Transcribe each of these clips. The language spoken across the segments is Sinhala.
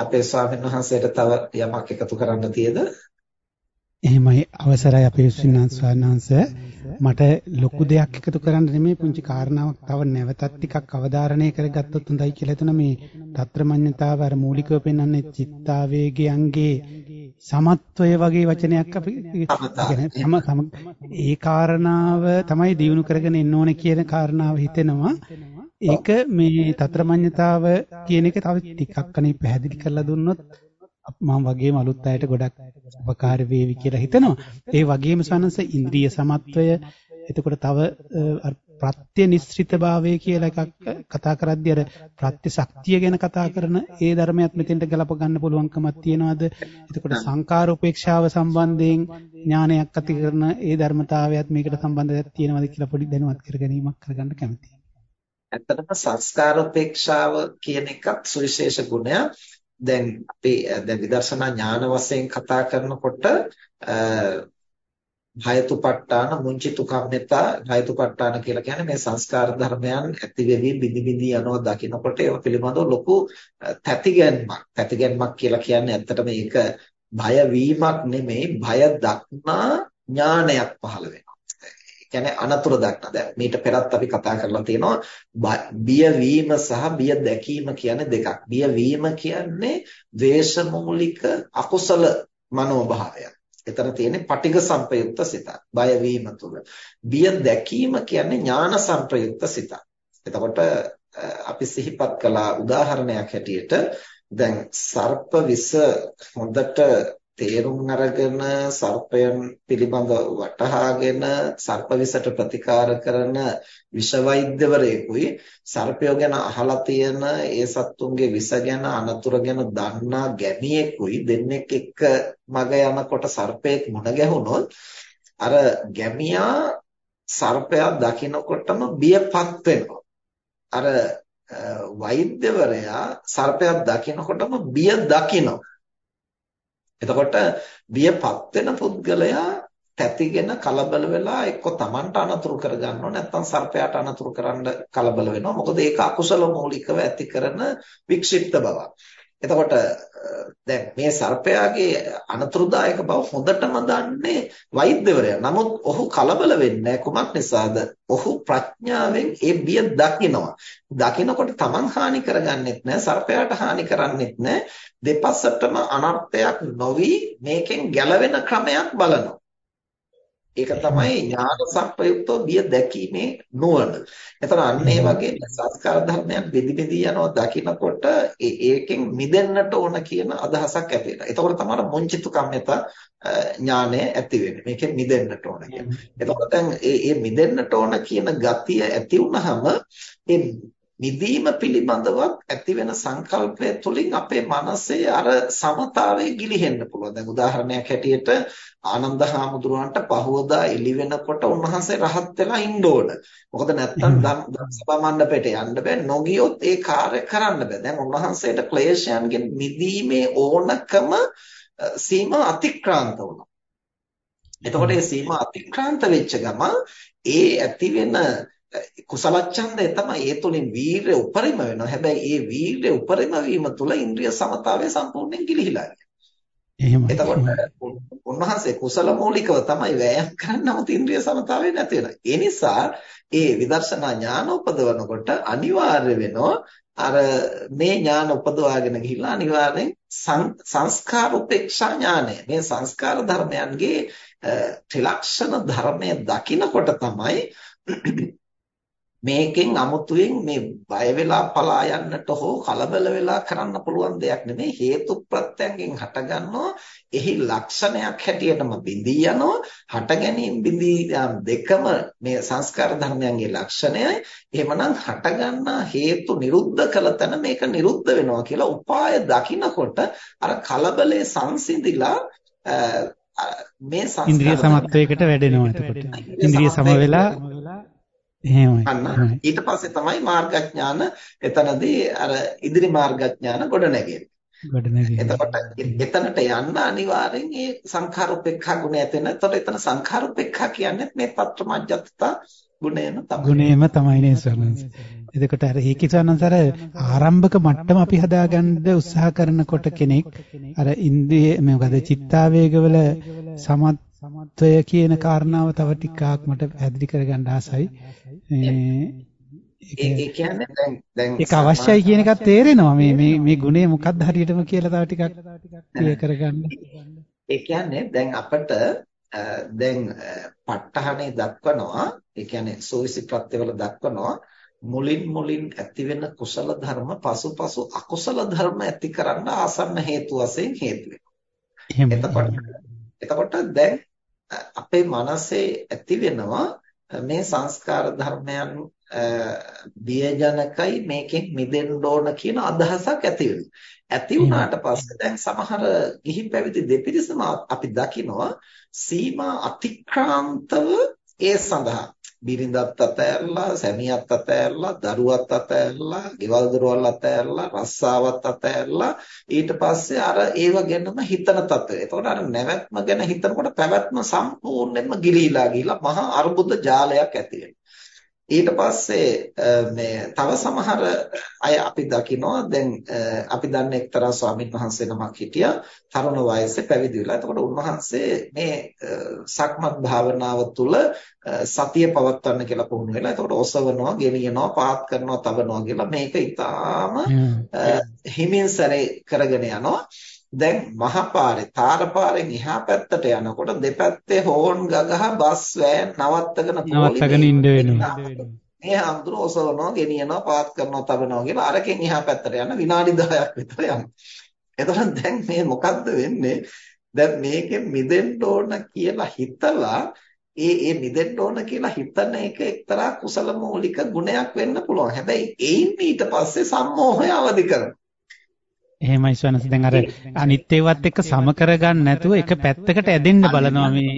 අපේ ස්වාමීන් වහන්සේට තව යමක් එකතු කරන්න තියෙද? එහෙමයි. අවසරයි අපේ ස්වාමීන් මට ලොකු දෙයක් එකතු කරන්න නෙමෙයි පුංචි කාරණාවක් තව නැවතත් ටිකක් අවධාරණය කරගත්තොත් හොඳයි කියලා හිතන මේ తත්‍රමඤ්ඤතාව අර මූලිකව පෙන්වන්නේ චිත්තාවේගයන්ගේ සමත්වය වගේ වචනයක් අපි ඒ කාරණාව තමයි දිනු කරගෙන එන්න ඕනේ කියන කාරණාව හිතෙනවා ඒක මේ తත්‍රමඤ්ඤතාව කියන එක තව ටිකක් අනේ පැහැදිලි කරලා දුන්නොත් මම වගේම අලුත් අයට ගොඩක් උපකාර වේවි කියලා හිතනවා. ඒ වගේම සනස ඉන්ද්‍රිය සමත්වය එතකොට තව ප්‍රත්‍ය නිස්ෘතභාවය කියලා එකක් කතා කරද්දී අර ප්‍රත්‍ය ශක්තිය ගැන කතා කරන ඒ ධර්මයක් මෙතෙන්ට ගලප ගන්න පුළුවන්කමක් තියනවාද? එතකොට සංකාර උපේක්ෂාව සම්බන්ධයෙන් ඥානයක් ඇති කරන ඒ ධර්මතාවයත් මේකට සම්බන්ධයක් තියෙනවද කියලා පොඩි දැනුවත් කර ගැනීමක් කරගන්න කැමතියි. ඇත්තටම සංස්කාර උපේක්ෂාව කියන එකත් සුවිශේෂ ගුණයක්. දැන් අපි දැන් විදර්ශනා ඥාන වශයෙන් කතා කරනකොට භයතුපට්ඨාන මුංචිතුකම්මෙතා භයතුපට්ඨාන කියලා කියන්නේ මේ සංස්කාර ධර්මයන් ඇති වෙවි බිඳි බිඳි යනවා දකිනකොට ඒව පිළිබඳව ලොකු තැතිගැන්මක් තැතිගැන්මක් කියලා කියන්නේ ඇත්තට මේක භය වීමක් නෙමෙයි භය දක්නා ඥානයක් පහළ වෙනවා කියන්නේ අනතුරු දක්න. දැන් මීට පෙරත් අපි කතා කරලා තියෙනවා බිය වීම සහ බිය දැකීම කියන්නේ දෙකක්. බිය වීම කියන්නේ ද්වේෂමූලික අකුසල මනෝභාවයක්. එතන තියෙන්නේ පටිඝ සංපයුක්ත සිතක්. බය වීම තුල. බිය දැකීම කියන්නේ ඥාන සංප්‍රයුක්ත සිතක්. එතකොට අපි සිහිපත් කළා උදාහරණයක් හැටියට දැන් සර්ප විස හොඳට තේරුම් අරගෙන සර්පයන් පිළිබඳ වටහාගෙන සර්ප විසට ප්‍රතිකාර කරන විෂ වෛද්‍යවරයෙකුයි සර්පයෝ ගැන අහලා තියෙන ඒ සත්තුන්ගේ විෂ ගැන අනතුරු ගැන දන්නා ගැමියෙකුයි දෙන්නෙක් එක්ක මග යනකොට සර්පයෙක් මුණ ගැහුනොත් අර ගැමියා සර්පයා දකිනකොටම බියපත් වෙනවා. අර වෛද්‍යවරයා සර්පයා දකිනකොටම බිය දකිනවා. එතකොට බියපත් වෙන පුද්ගලයා තැතිගෙන කලබල වෙලා එක්ක Tamanට අනතුරු කරගන්නව නැත්නම් සර්පයාට අනතුරු කරන්න කලබල වෙනවා මොකද ඒක අකුසල මූලිකව ඇති කරන වික්ෂිප්ත බවක්. එතකොට දැන් මේ සර්පයාගේ අනතුරුදායක බව හොඳටම දන්නේ වෛද්‍යවරයා. නමුත් ඔහු කලබල වෙන්නේ කුමක් නිසාද? ඔහු ප්‍රඥාවෙන් ඒ බිය දකිනවා. දකිනකොට Taman හානි කරගන්නෙත් නැහැ, සර්පයාට හානි කරන්නෙත් නැහැ. දෙපසටම අනර්ථයක් නොවි මේකෙන් ගැලවෙන ක්‍රමයක් බලනවා. ඒක තමයි ඥාන සම්ප්‍රයුක්තව බිය දැකීමේ නුවණ. එතන අන්න ඒ වගේ සංස්කාර ධර්මයන් බෙදි බෙදි යනවා දකිනකොට ඒකෙන් මිදෙන්නට ඕන කියන අදහසක් ඇති වෙනවා. එතකොට තමයි මොංචිතු කම්මත ඥානය ඇති වෙන්නේ. මේකෙන් මිදෙන්නට ඕන කියන. එතකොට දැන් මේ මිදෙන්නට ඕන කියන ගතිය ඇති වුනහම ඒ නිදීම පිළිබඳවත් ඇති වෙන සංකල්පය තුළින් අපේ මනසේ අර සමතාවයේ ගිලිහෙන්න පුළුවන්. දැන් උදාහරණයක් හැටියට ආනන්ද හාමුදුරුවන්ට පහවදා එළි වෙනකොට උන්වහන්සේ රහත් වෙලා ඉන්න ඕන. මොකද නැත්තම් සභා මණ්ඩපයට යන්න බෑ. නොගියොත් ඒ කාර්ය කරන්න බෑ. දැන් උන්වහන්සේට ක්ලේශයන්ගෙන් මිදීමේ ඕනකම සීමා අතික්‍රාන්ත වුණා. එතකොට මේ සීමා අතික්‍රාන්ත වෙච්ච ගම ඒ ඇති වෙන කුසල ඡන්දය තමයි ඒ තුලින් වීරය උපරිම වෙනවා. හැබැයි ඒ වීරය උපරිම වීම තුල ඉන්ද්‍රිය සමතාවය සම්පූර්ණයෙන් ගිලිහිලා එහෙමයි. එතකොට උන්වහන්සේ කුසල මූලිකව තමයි වෑයම් කරන්නේ නමුත් ඉන්ද්‍රිය සමතාවය නැති වෙනවා. ඒ නිසා ඒ විදර්ශනා ඥාන උපදවනකොට අනිවාර්ය වෙනවා අර මේ ඥාන උපදවාගෙන ගිහිල්ලා අනිවාර්යෙන් සංස්කාර උපේක්ෂා ඥානය මේ සංස්කාර ධර්මයන්ගේ ත්‍රිලක්ෂණ ධර්මය දකිනකොට තමයි මේකෙන් අමුතුවෙන් මේ බය වෙලා පලා යන්නට හෝ කලබල වෙලා කරන්න පුළුවන් දෙයක් නෙමෙයි. හේතු ප්‍රත්‍යයෙන් හටගන්නවා. එහි ලක්ෂණයක් හැටියටම බිඳී යනවා. හට ගැනීම බිඳී දෙකම මේ සංස්කාර ධර්මයන්ගේ ලක්ෂණයයි එහෙමනම් හටගන්නා හේතු නිරුද්ධ කළ තැන මේක නිරුද්ධ වෙනවා කියලා උපාය දකිනකොට අර කලබලයේ සංසිඳිලා මේ ඉන්ද්‍රිය සමත්වයකට වැඩෙනවා එතකොට. ඉන්ද්‍රිය සම වෙලා එහෙමයි. ඊට පස්සේ තමයි මාර්ගඥාන එතනදී අර ඉදිරි මාර්ගඥාන ගොඩ නැගෙන්නේ. එතකොට එතනට යන්න අනිවාර්යෙන් මේ සංඛාරුපේක්ඛා ගුණය ඇතෙන. එතකොට එතන සංඛාරුපේක්ඛා කියන්නේ මේ පත්‍රමජ්ජත්තා ගුණයම තමයි. ගුණයම තමයි නේ ස්වාමීන් එතකොට අර ඒකිසනතර ආරම්භක මට්ටම අපි හදාගන්න උත්සාහ කරනකොට කෙනෙක් අර ඉන්ද්‍රිය මොකද චිත්තාවේගවල සමත්වය කියන කාරණාව තව ටිකක් මට පැහැදිලි කරගන්න ආසයි. ඒ කියන්නේ දැන් දැන් ඒක අවශ්‍යයි කියන එකත් තේරෙනවා මේ මේ මේ ගුණය මොකක්ද හරියටම කියලා තව ටිකක් ක්ලියර් කරගන්න. ඒ කියන්නේ දැන් අපිට දැන් ප ဋ ාහනේ දක්වනවා ඒ කියන්නේ සෝවිසි ප්‍රත්‍යවල දක්වනවා මුලින් මුලින් ඇති වෙන කුසල ධර්ම පසුපසු අකුසල ධර්ම ඇති කරන්න ආසන්න හේතු වශයෙන් හේතු වෙනවා. එතකොට දැන් අපේ මනසේ ඇති වෙනවා මේ සංස්කාර ධර්මයන් බියජනකයි මේකෙන් මිදෙන්න ඕන කියන අදහසක් ඇති වෙනවා. ඇති වුණාට පස්සේ දැන් සමහර ගිහි පැවිදි දෙපිරිසම අපි දකිනවා සීමා අතික්‍රාන්තව ඒ සඳහා බිරිඳත් අතෑරලා සැමියාත් අතෑරලා දරුවත් අතෑරලා ගෙවල් දොරවල් අතෑරලා රස්සාවත් අතෑරලා ඊට පස්සේ අර ඒව ගැනම හිතන තත්ත්වය. එතකොට අර නැවැත්ම ගැන හිතනකොට පැවැත්ම සම්පූර්ණයෙන්ම ගිලීලා ගිහිලා මහා අර්බුද ජාලයක් ඇති වෙනවා. ඊට පස්සේ මේ තව සමහර අය අපි දකිනවා දැන් අපි දන්න එක්තරා ස්වාමීන් වහන්සේ නමක් හිටියා තරුණ වයසේ පැවිදි වෙලා. එතකොට උන්වහන්සේ මේ සක්මත් භාවනාව තුළ සතිය පවත්වන්න කියලා පුහුණු වෙලා. එතකොට ඔසවනවා, ගෙනියනවා, පාත් කරනවා, තබනවා කියලා මේක ඊටාම හිමින් සැරේ කරගෙන යනවා. දැන් මහපාරේ තාරපාරෙන් එහා පැත්තට යනකොට දෙපැත්තේ හෝන් ගගහ බස් වෑන් නවත්තගෙන නවත්තගෙන ඉන්න වෙනවා. මේ හඳුර ඔසවනවා, ගෙනියනවා, පාත් කරනවා, තබනවා කියලා අරකින් එහා පැත්තට යන විනාඩි 10ක් විතර යනවා. එතකොට දැන් මේ මොකද්ද වෙන්නේ? දැන් මේකෙන් මිදෙන්න ඕන කියලා හිතලා ඒ ඒ මිදෙන්න ඕන කියලා හිතන එක එක්තරා කුසල මූලික ගුණයක් වෙන්න පුළුවන්. හැබැයි ඒයින් ඊට පස්සේ සම්මෝහය අවදි කරනවා. එහෙමයි ස්වනස දැන් අර අනිත් ඒවත් එක්ක සම කරගන්න නැතුව එක පැත්තකට ඇදෙන්න බලනවා මේ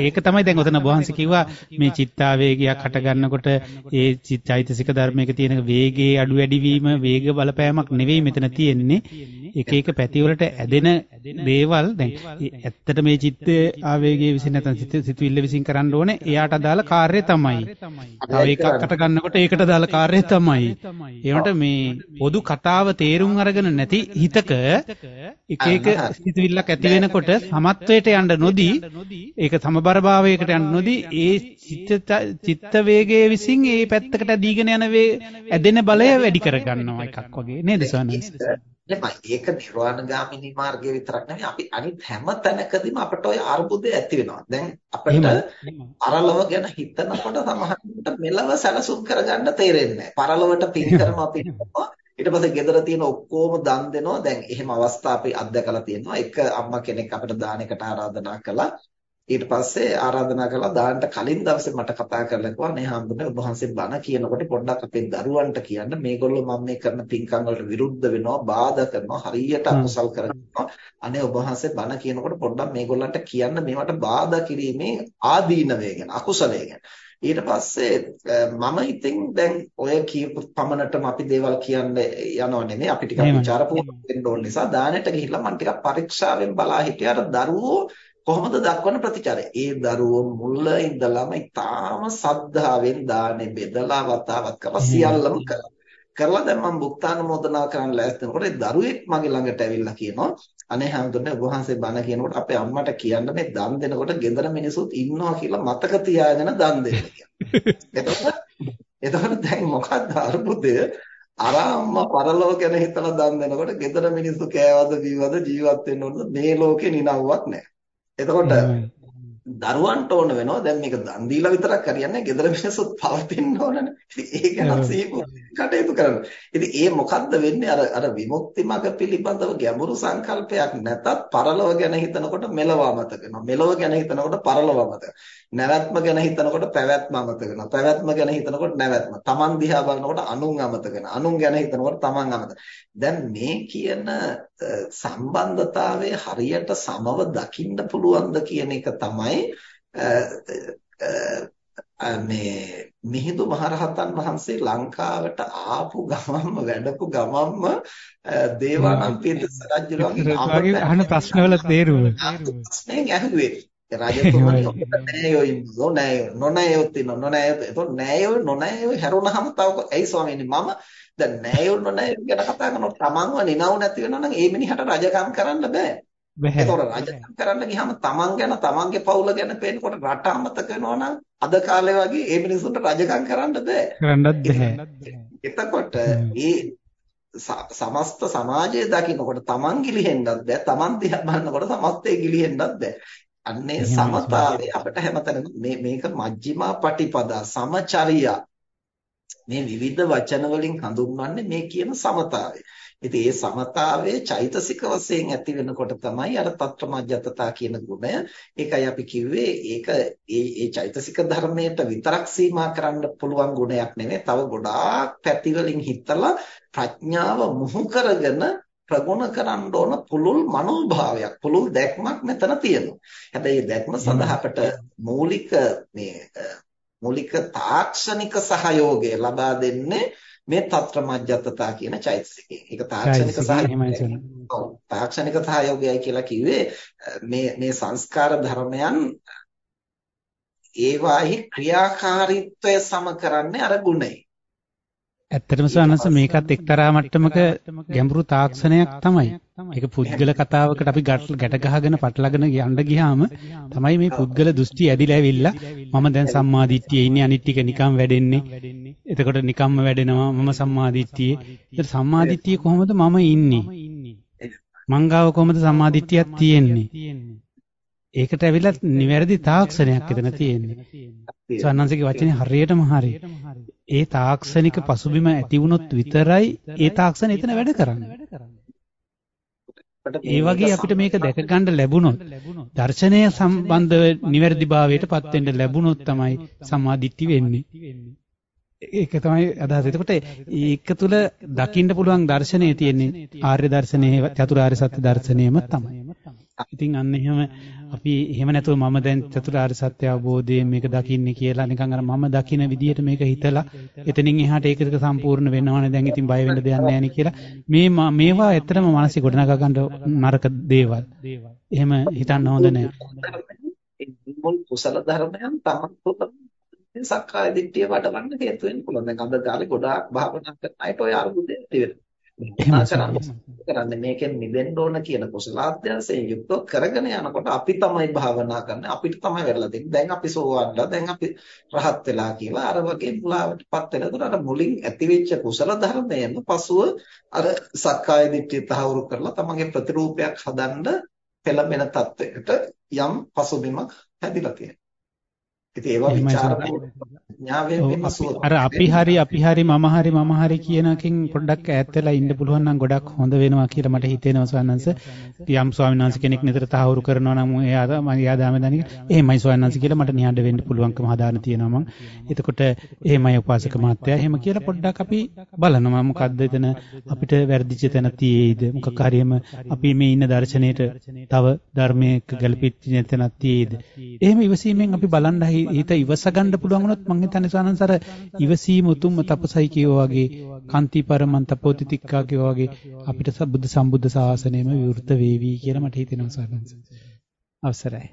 ඒක තමයි දැන් ඔතන වහන්සේ කිව්වා මේ චිත්තාවේගයක් හට ගන්නකොට ඒ චෛතසික ධර්මයක තියෙන වේගයේ අඩු වැඩි වීම වේග බලපෑමක් නෙවෙයි මෙතන තියෙන්නේ. එක එක පැතිවලට ඇදෙන දේවල් දැන් ඇත්තට මේ චිත්ත ආවේගයේ විසින් නැත්නම් සිතුවිල්ල විසින් කරන්න ඕනේ එයාට අදාළ කාර්යය තමයි. තව එකකට ගන්නකොට ඒකට අදාළ කාර්යය තමයි. ඒකට මේ පොදු කතාව තේරුම් අරගෙන නැති හිතක එක එක සිතුවිල්ලක් ඇති වෙනකොට සමත්වයට යන්න නොදී ඒක සමබර භාවයකට යන්න නොදී ඒ චිත්ත චිත්ත වේගයේ විසින් ඒ පැත්තකට දීගෙන යන ඇදෙන බලය වැඩි කර ගන්නවා එකක් වගේ නේද සවනස්? නෙමෙයි ඒක නිර්වාණගාමිනී මාර්ගය විතරක් නෙමෙයි අපි අනිත් හැම තැනකදීම අපට ওই අර්බුදය ඇති වෙනවා. දැන් අපිට පරලොව ගැන හිතනකොට සමහරවිට මෙලව සැලසුම් කරගන්න තේරෙන්නේ නැහැ. පරලොවට පින් කරනවා පින් කරනවා ඊට පස්සේ ගෙදර තියෙන ඔක්කොම දන් දෙනවා. දැන් එහෙම අවස්ථා අපි අත්දකලා තියෙනවා. එක අම්මා කෙනෙක් අපිට දානයකට ආරාධනා කළා. ඊට පස්සේ ආරාධනා කළා දාන්නට කලින් දවසේ මට කතා කරලා කිව්වා නේ හම්බුනේ ඔබ වහන්සේ බණ කියනකොට පොඩ්ඩක් අපේ දරුවන්ට කියන්න. මේගොල්ලෝ මම මේ කරන පින්කම් වලට විරුද්ධ වෙනවා බාධා කරනවා හරියට අකුසල් කරනවා. අනේ ඔබ වහන්සේ බණ කියනකොට පොඩ්ඩක් මේගොල්ලන්ට කියන්න. මේවට බාධා කිරීමේ ආදීනවය ගැන අකුසලය ගැන. ඊට පස්සේ මම ඉතින් දැන් ඔය කියපු පමණටම අපි දේවල් කියන්න යනව නෙමෙයි. අපි ටිකක් ਵਿਚාරපූර්වක වෙන්න ඕන නිසා දානෙට ගිහිල්ලා මම ටිකක් පරීක්ෂාවෙන් බලා හිටියාට දරුවෝ කොහොමද දක්වන ප්‍රතිචාරය? ඒ දරුවෝ මුල ඉඳලම ඉතාම සද්ධාවෙන් දානේ බෙදලා වතාවත් කරලා සියල්ලම කරා. කරලා දැන් මම බුක්තානුමෝදනා කරන්න ලෑස්ති වෙනකොට ඒ දරුවෙක් මගේ ළඟට ඇවිල්ලා කියනවා අනේ හැමදෙන්නේ ඔබ වහන්සේ බණ කියනකොට අපේ අම්මට කියන්න මේ දන් දෙනකොට ගෙදර මිනිස්සුත් ඉන්නවා කියලා මතක තියාගෙන දන් දෙන්න කියලා. එතකොට එතකොට දැන් මොකක්ද අරුබුදය? අර අම්මා පරලෝක ගැන හිතලා දන් දෙනකොට ගෙදර මිනිස්සු කෑවද බීවද ජීවත් වෙන්න ඕනද මේ ලෝකේ නිනව්වක් නැහැ. එතකොට දරුවන්ට ඕන වෙනවා දැන් මේක දන් දීලා විතරක් හරියන්නේ ගෙදර මිනිස්සුත් පවතින්න ඕනනේ. ඉතින් ඒක නම් සීපු කටයුතු කරනවා. ඉතින් ඒ මොකද්ද වෙන්නේ අර අර විමුක්ති මඟ පිළිබඳව ගැඹුරු සංකල්පයක් නැතත් පරලොව ගැන හිතනකොට මෙලව අමතක වෙනවා. මෙලව ගැන හිතනකොට පරලොව අමතක නැවැත්ම ගැන හිතනකොට පැවැත්ම අමතක වෙනවා. පැවැත්ම ගැන හිතනකොට නැවැත්ම. Taman දිහා බලනකොට අනුන් අමතක වෙනවා. අනුන් ගැන හිතනකොට Taman අමතක. දැන් මේ කියන සම්බන්ධතාවය හරියට සමව දකින්න පුළුවන්ද කියන එක තමයි මේ මිහිඳු මහරහතන් වහන්සේ ලංකාවට ආපු ගමම්ම වැඩපු ගමම්ම දේවානම්පියතිස්ස රජුගේ අහන ප්‍රශ්නවල තේරුම ප්‍රශ්නෙන් ඇහුවේ රජතුමනි ඔබට නෑයෝ ඉන්නෝ නෑයෝ නොනෑයෝත් ඉන්නෝ නොනෑයෝ එතකොට නෑයෝ නොනෑයෝ හැරුණාම තව ඇයි ස්වාමීනි මම දැන් නෑයෝ නොනෑයෝ ගැන කතා කරනකොට තමන්ව නිනව නැති වෙනවා නම් ඒ මිනිහට රජකම් කරන්න බෑ බැහැ. ඒතකොට රජකම් කරන්න ගියාම තමන් ගැන තමන්ගේ පවුල ගැන පේනකොට රට අමතක වෙනවා නම් අද කාලේ වගේ ඒ මිනිස්සුන්ට රජකම් කරන්න බෑ. කරන්නත් බැහැ. එතකොට මේ සමස්ත සමාජය දකින්නකොට තමන් ගිලිහෙන්නත් බෑ තමන් දිහා බලනකොට සමස්තය ගිලිහෙන්නත් බෑ අන්නේ සමතාවය අපිට හැමතැනම මේ මේක මජ්ක්‍ධිමා පටිපදා සමචරියා මේ විවිධ වචන වලින් හඳුන්වන්නේ මේ කියන සමතාවය. ඉතින් ඒ සමතාවයේ චෛතසික වශයෙන් ඇති වෙනකොට තමයි අර తත්‍රමජ්ජතතා කියන ගුණය. ඒකයි අපි කිව්වේ ඒක ඒ ඒ චෛතසික ධර්මයට විතරක් සීමා කරන්න පුළුවන් ගුණයක් නෙවෙයි. තව ගොඩාක් පැති වලින් හිතලා ප්‍රඥාව මුහු කරගෙන ප්‍රගුණ කරන්න ඕන පුළුල් මනෝභාවයක් පුළුල් දැක්මක් මෙතන තියෙනවා. හැබැයි දැක්ම සඳහා අපට මූලික මේ මූලික තාක්ෂණික සහයෝගය ලබා දෙන්නේ මේ తත්‍ර මජ්ජත්තතා කියන චෛතසිකයෙන්. ඒක තාක්ෂණික සහයෝගයයි. තාක්ෂණික සහයෝගයයි කියලා කිව්වේ මේ මේ සංස්කාර ධර්මයන් ඒවාහි ක්‍රියාකාරීත්වය සම කරන්නේ අර ගුණයි. ඇත්තටම සවනස මේකත් එක්තරා මට්ටමක ගැඹුරු තාක්ෂණයක් තමයි. ඒක පුද්ගල කතාවකට අපි ගැට ගහගෙන පටලගෙන යන්න ගියාම තමයි මේ පුද්ගල දෘෂ්ටි ඇදිලා ඇවිල්ලා මම දැන් සම්මාදිට්ඨියේ ඉන්නේ අනිත් ටික නිකම් වැඩෙන්නේ. එතකොට නිකම්ම වැඩෙනවා මම සම්මාදිට්ඨියේ. ඒත් සම්මාදිට්ඨියේ කොහොමද මම ඉන්නේ? මංගාව කොහොමද සම්මාදිට්ඨියක් තියෙන්නේ? ඒකට ඇවිල්ලා නිවැරදි තාක්ෂණයක් එතන තියෙන්නේ. සවන්නන්සේගේ වචනේ හරියටම හරි. ඒ තාක්ෂණික පසුබිම ඇති වුණොත් විතරයි ඒ තාක්ෂණ එතන වැඩ කරන්නේ. ඒ වගේ අපිට මේක දැක ගන්න ලැබුණොත් දර්ශනය සම්බන්ධව නිවැරදිභාවයට පත් වෙන්න ලැබුණොත් තමයි සම්මාදිට්ඨි වෙන්නේ. ඒක තමයි අදහස. එතකොට ඒක තුල දකින්න පුළුවන් දර්ශනය තියෙන්නේ ආර්ය දර්ශනයේ චතුරාර්ය සත්‍ය දර්ශනයම තමයි. ඉතින් අන්න එහෙම අපි එහෙම නැතුව මම දැන් චතුරාර්ය සත්‍ය අවබෝධයෙන් මේක දකින්නේ කියලා නිකන් අර මම දකින විදිහට මේක හිතලා එතනින් එහාට ඒකට සම්පූර්ණ වෙනවනේ දැන් ඉතින් බය වෙන්න දෙයක් නැහැ කියලා මේ මේවා ඇත්තටම මානසික ගොඩනගා ගන්න නරක දේවල්. එහෙම හිතන්න හොඳ නැහැ. මුල් කුසල ධර්මයන් තමන් තුළ සක්කාය දිට්ඨිය වඩවන්න හේතු වෙන්න පුළුවන්. දැන් අද කාලේ ගොඩාක් භාවනා කරන අයට ඔය අරුබුදේ ඇති. කරන්නේ මේකෙන් මිදෙන්න ඕන කියන කුසලාභ්‍යාසයෙන් යුක්තව කරගෙන යනකොට අපි තමයි භාවනා කරන්නේ අපිට තමයි වෙරලා තියෙන්නේ දැන් අපි සෝවන්ලා දැන් අපි රහත් වෙලා කියලා අර වගේ මුලාවටපත් වෙනකොට අර මුලින් ඇතිවෙච්ච කුසල ධර්මයෙන් පසුව අර සක්කාය දිට්ඨිය තහවුරු කරලා තමන්ගේ ප්‍රතිරූපයක් හදන්න පෙළඹෙන තත්වයකට යම් පසුබිමක් හැදිලා තියෙනවා ඉතින් ඒවා විචාරපූර්වඥාවෙන් අර අපි හරි අපි හරි මම හරි මම හරි කියනකින් පොඩ්ඩක් ඈත් වෙලා ඉන්න පුළුවන් නම් ගොඩක් හොඳ වෙනවා කියලා මට හිතෙනවා ස්වාමීන් වහන්සේ. යම් ස්වාමීන් වහන්සේ කෙනෙක් නිතර තහවුරු කරනවා නම් එයා මම එයා දාම දන්නේ. එහෙමයි ස්වාමීන් වහන්සේ කියලා මට නිහඬ වෙන්න පුළුවන්කම හදාන තියෙනවා මම. එතකොට එහෙමයි උපාසක මහත්තයා එහෙම කියලා පොඩ්ඩක් අපි බලනවා මොකද්ද එතන අපිට වැරදිච්ච තැන තියේද මොකක් හරි අපි මේ ඉන්න දර්ශනයේට තව ධර්මයක ගැළපෙච්ච තැනක් තියේද. එහෙම ඉවසීමෙන් අපි බලන්න හිත ඉවස ගන්න පුළුවන් වුණොත් මං හිතන්නේ සානන්සර ඉවසීම උතුම්ම තපසයි කියෝ වගේ කාන්ති පරමන් තපෝති තික්කා කියෝ වගේ අපිට බුද්ධ සම්බුද්ධ ශාසනයම විවෘත වේවි කියලා මට හිතෙනවා සානන්ස. අවසරයි.